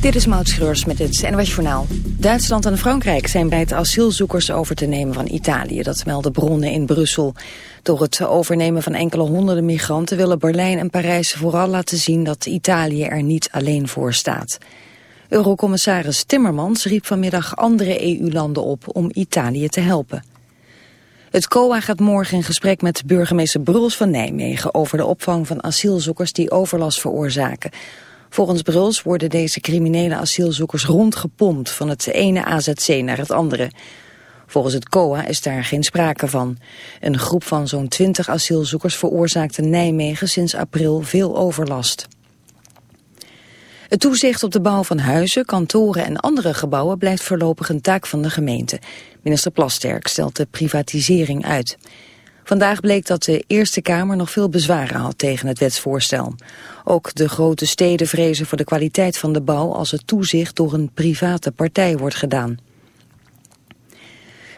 Dit is Maud Schreurs met het NOS Journaal. Duitsland en Frankrijk zijn bij het asielzoekers over te nemen van Italië. Dat melden bronnen in Brussel. Door het overnemen van enkele honderden migranten... willen Berlijn en Parijs vooral laten zien dat Italië er niet alleen voor staat. Eurocommissaris Timmermans riep vanmiddag andere EU-landen op om Italië te helpen. Het COA gaat morgen in gesprek met burgemeester Bruls van Nijmegen... over de opvang van asielzoekers die overlast veroorzaken... Volgens Bruls worden deze criminele asielzoekers rondgepompt van het ene AZC naar het andere. Volgens het COA is daar geen sprake van. Een groep van zo'n 20 asielzoekers veroorzaakte Nijmegen sinds april veel overlast. Het toezicht op de bouw van huizen, kantoren en andere gebouwen blijft voorlopig een taak van de gemeente. Minister Plasterk stelt de privatisering uit. Vandaag bleek dat de Eerste Kamer nog veel bezwaren had tegen het wetsvoorstel. Ook de grote steden vrezen voor de kwaliteit van de bouw als het toezicht door een private partij wordt gedaan.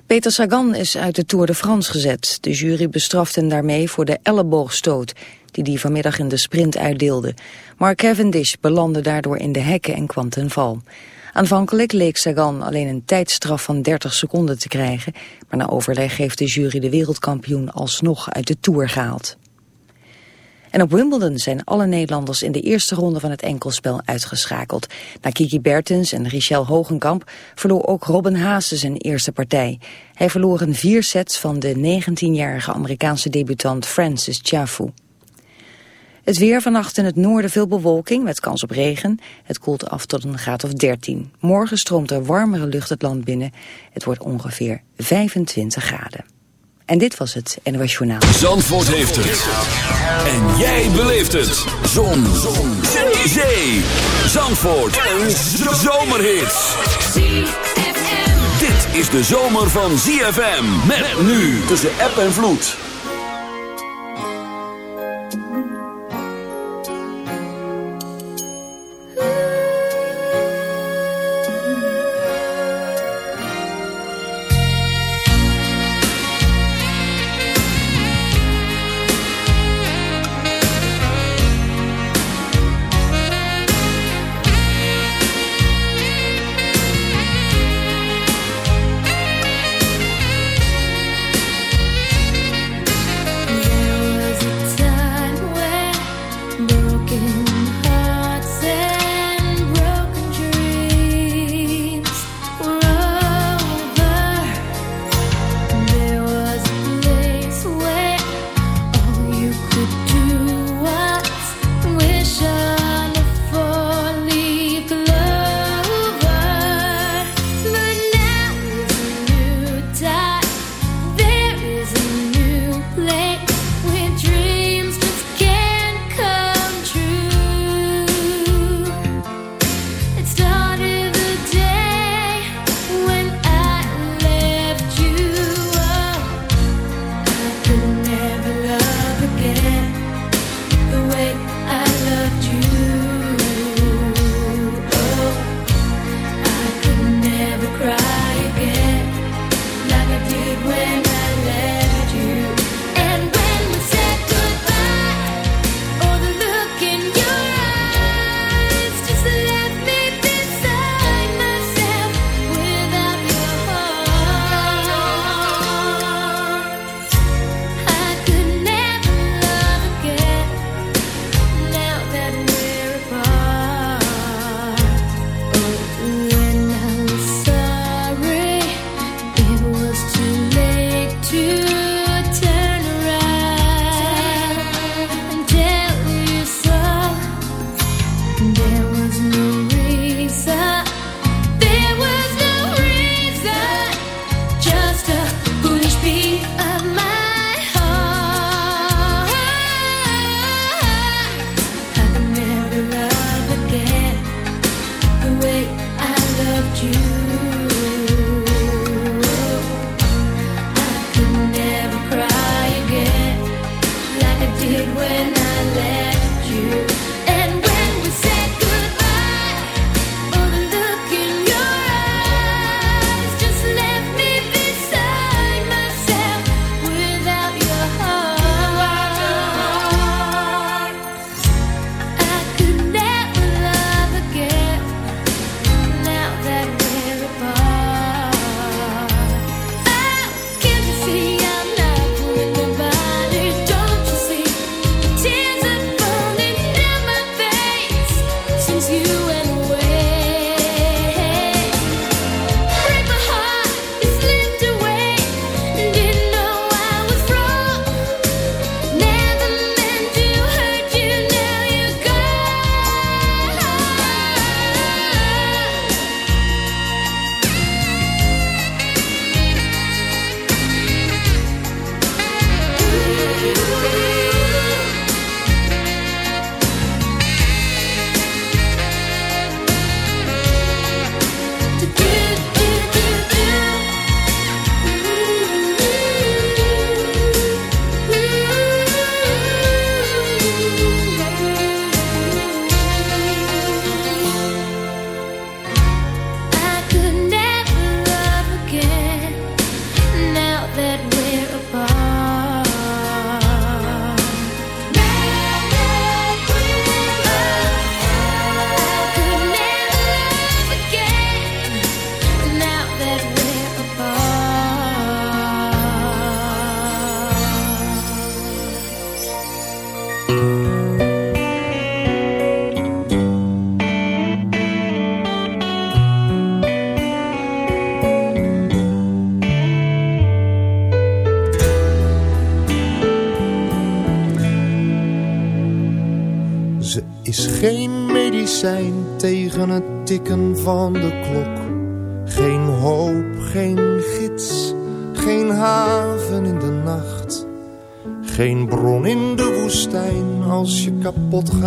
Peter Sagan is uit de Tour de France gezet. De jury bestraft hem daarmee voor de elleboogstoot die hij vanmiddag in de sprint uitdeelde. Mark Cavendish belandde daardoor in de hekken en kwam ten val. Aanvankelijk leek Sagan alleen een tijdstraf van 30 seconden te krijgen, maar na overleg heeft de jury de wereldkampioen alsnog uit de Tour gehaald. En op Wimbledon zijn alle Nederlanders in de eerste ronde van het enkelspel uitgeschakeld. Na Kiki Bertens en Richel Hogenkamp verloor ook Robin Haase zijn eerste partij. Hij verloor een vier sets van de 19-jarige Amerikaanse debutant Francis Tiafoe. Het weer vannacht in het noorden veel bewolking met kans op regen. Het koelt af tot een graad of 13. Morgen stroomt er warmere lucht het land binnen. Het wordt ongeveer 25 graden. En dit was het NOS Journaal. Zandvoort heeft het. En jij beleeft het. Zon. Zon. Zee. Zandvoort. Een zomerhit. Dit is de zomer van ZFM. Met nu tussen app en vloed.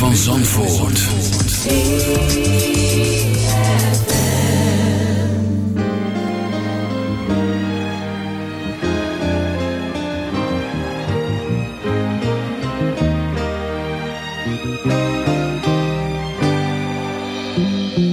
Van Zandvoort. I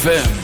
ZFM.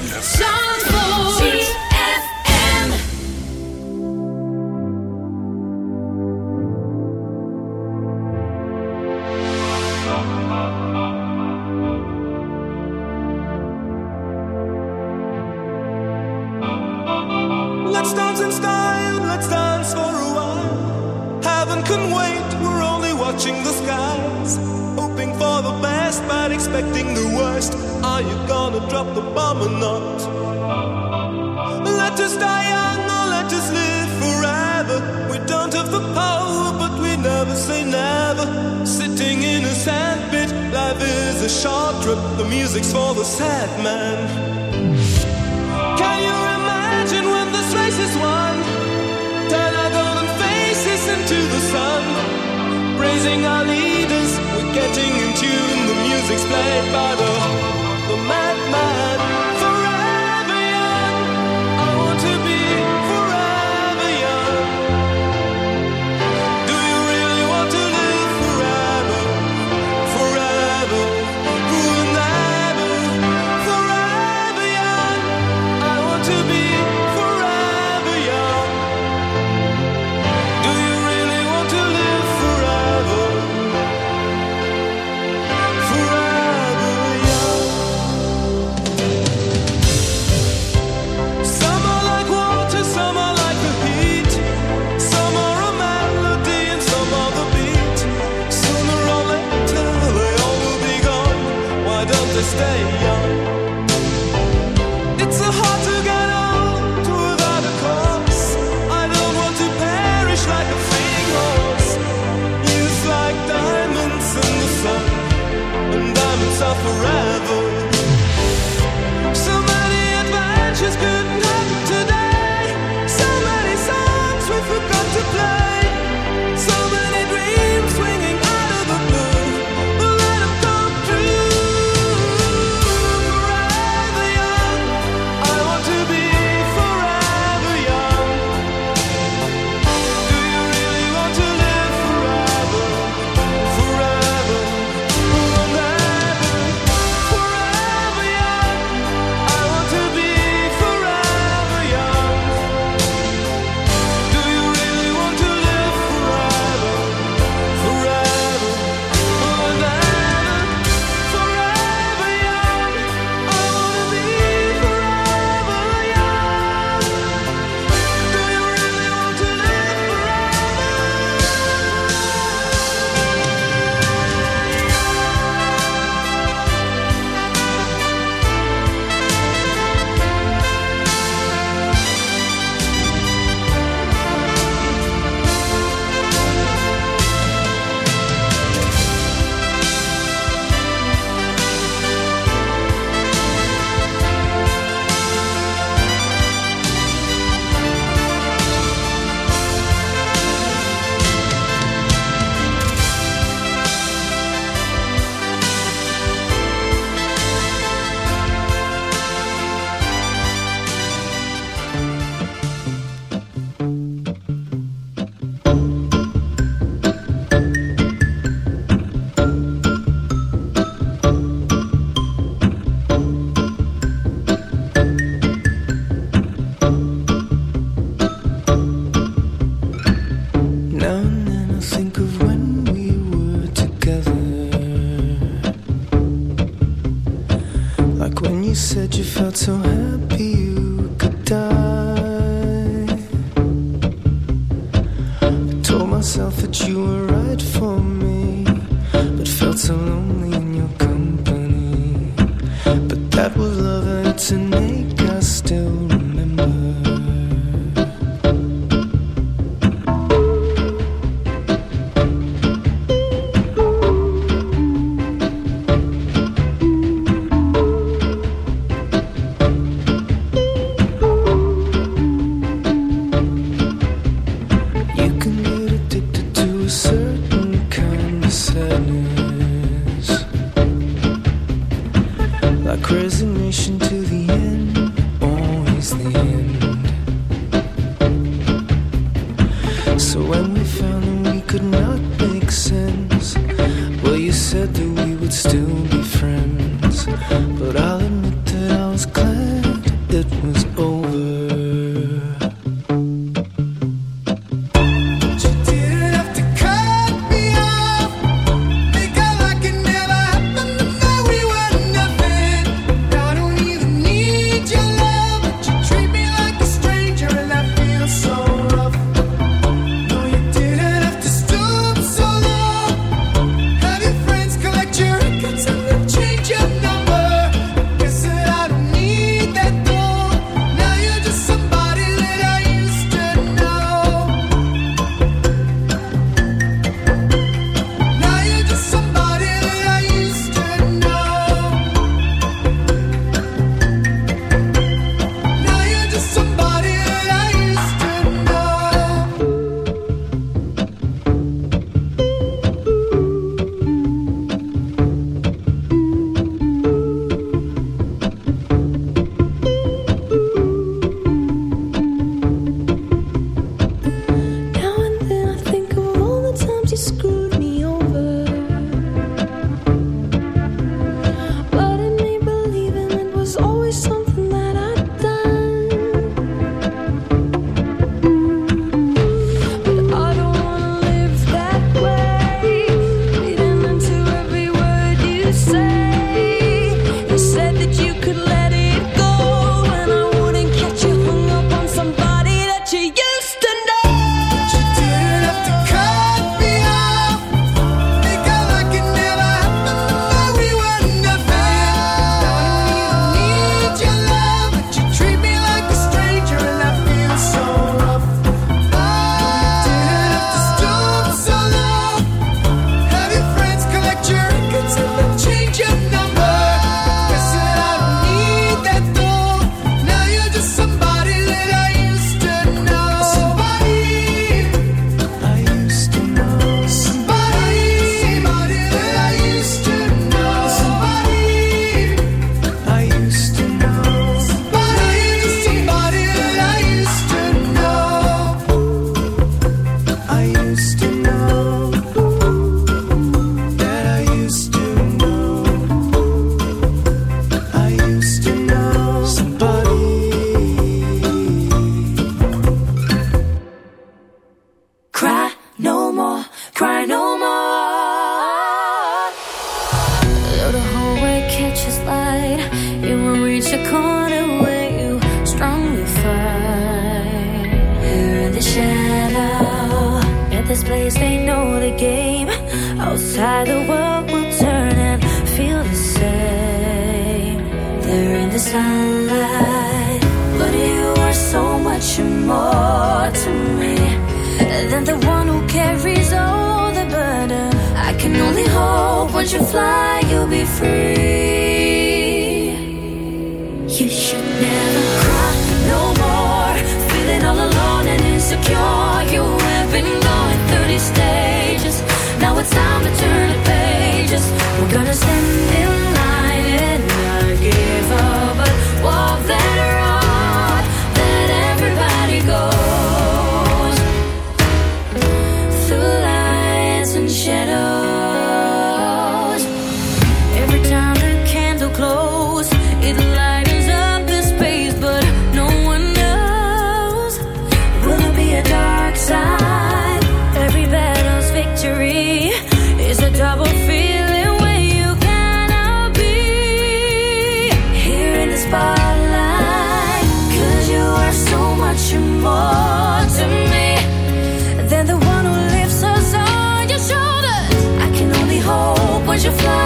you fly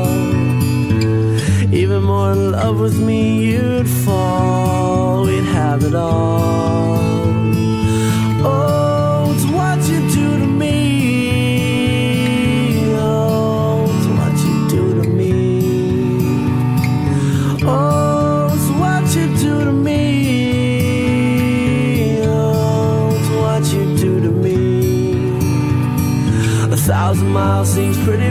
Even more in love with me, you'd fall. We'd have it all. Oh, it's what you do to me. Oh, it's what you do to me. Oh, it's what you do to me. Oh, it's what you do to me. A thousand miles seems pretty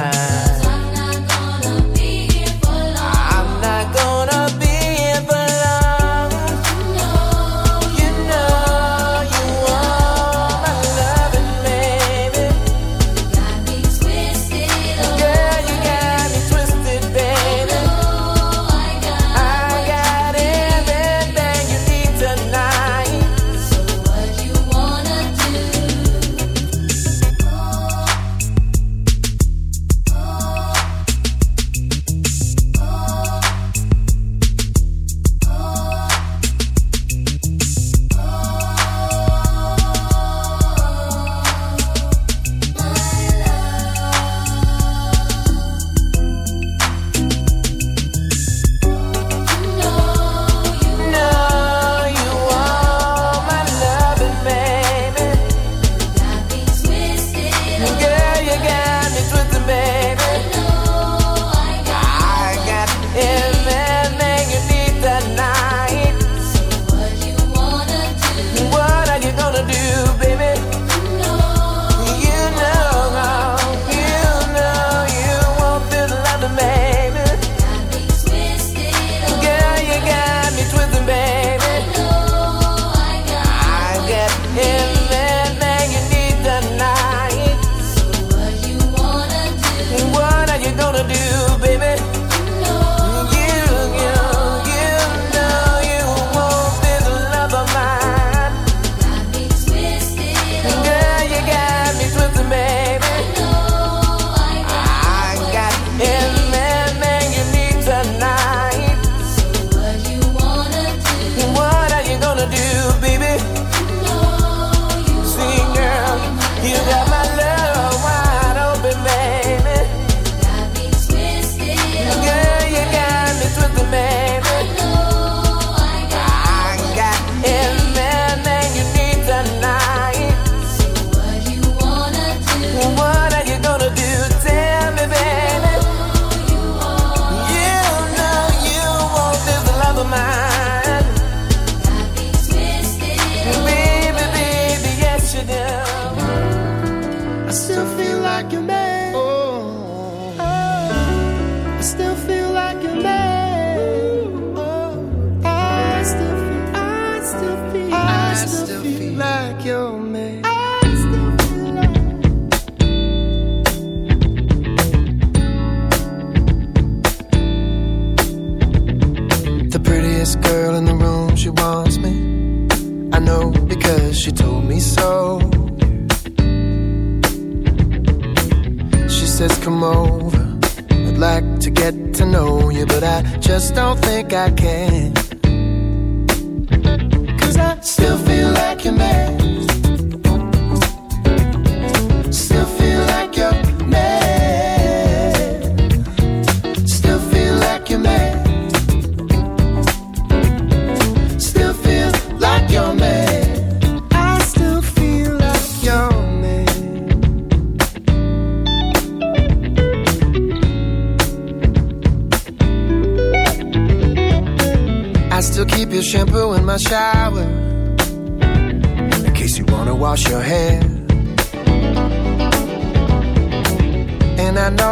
Yeah.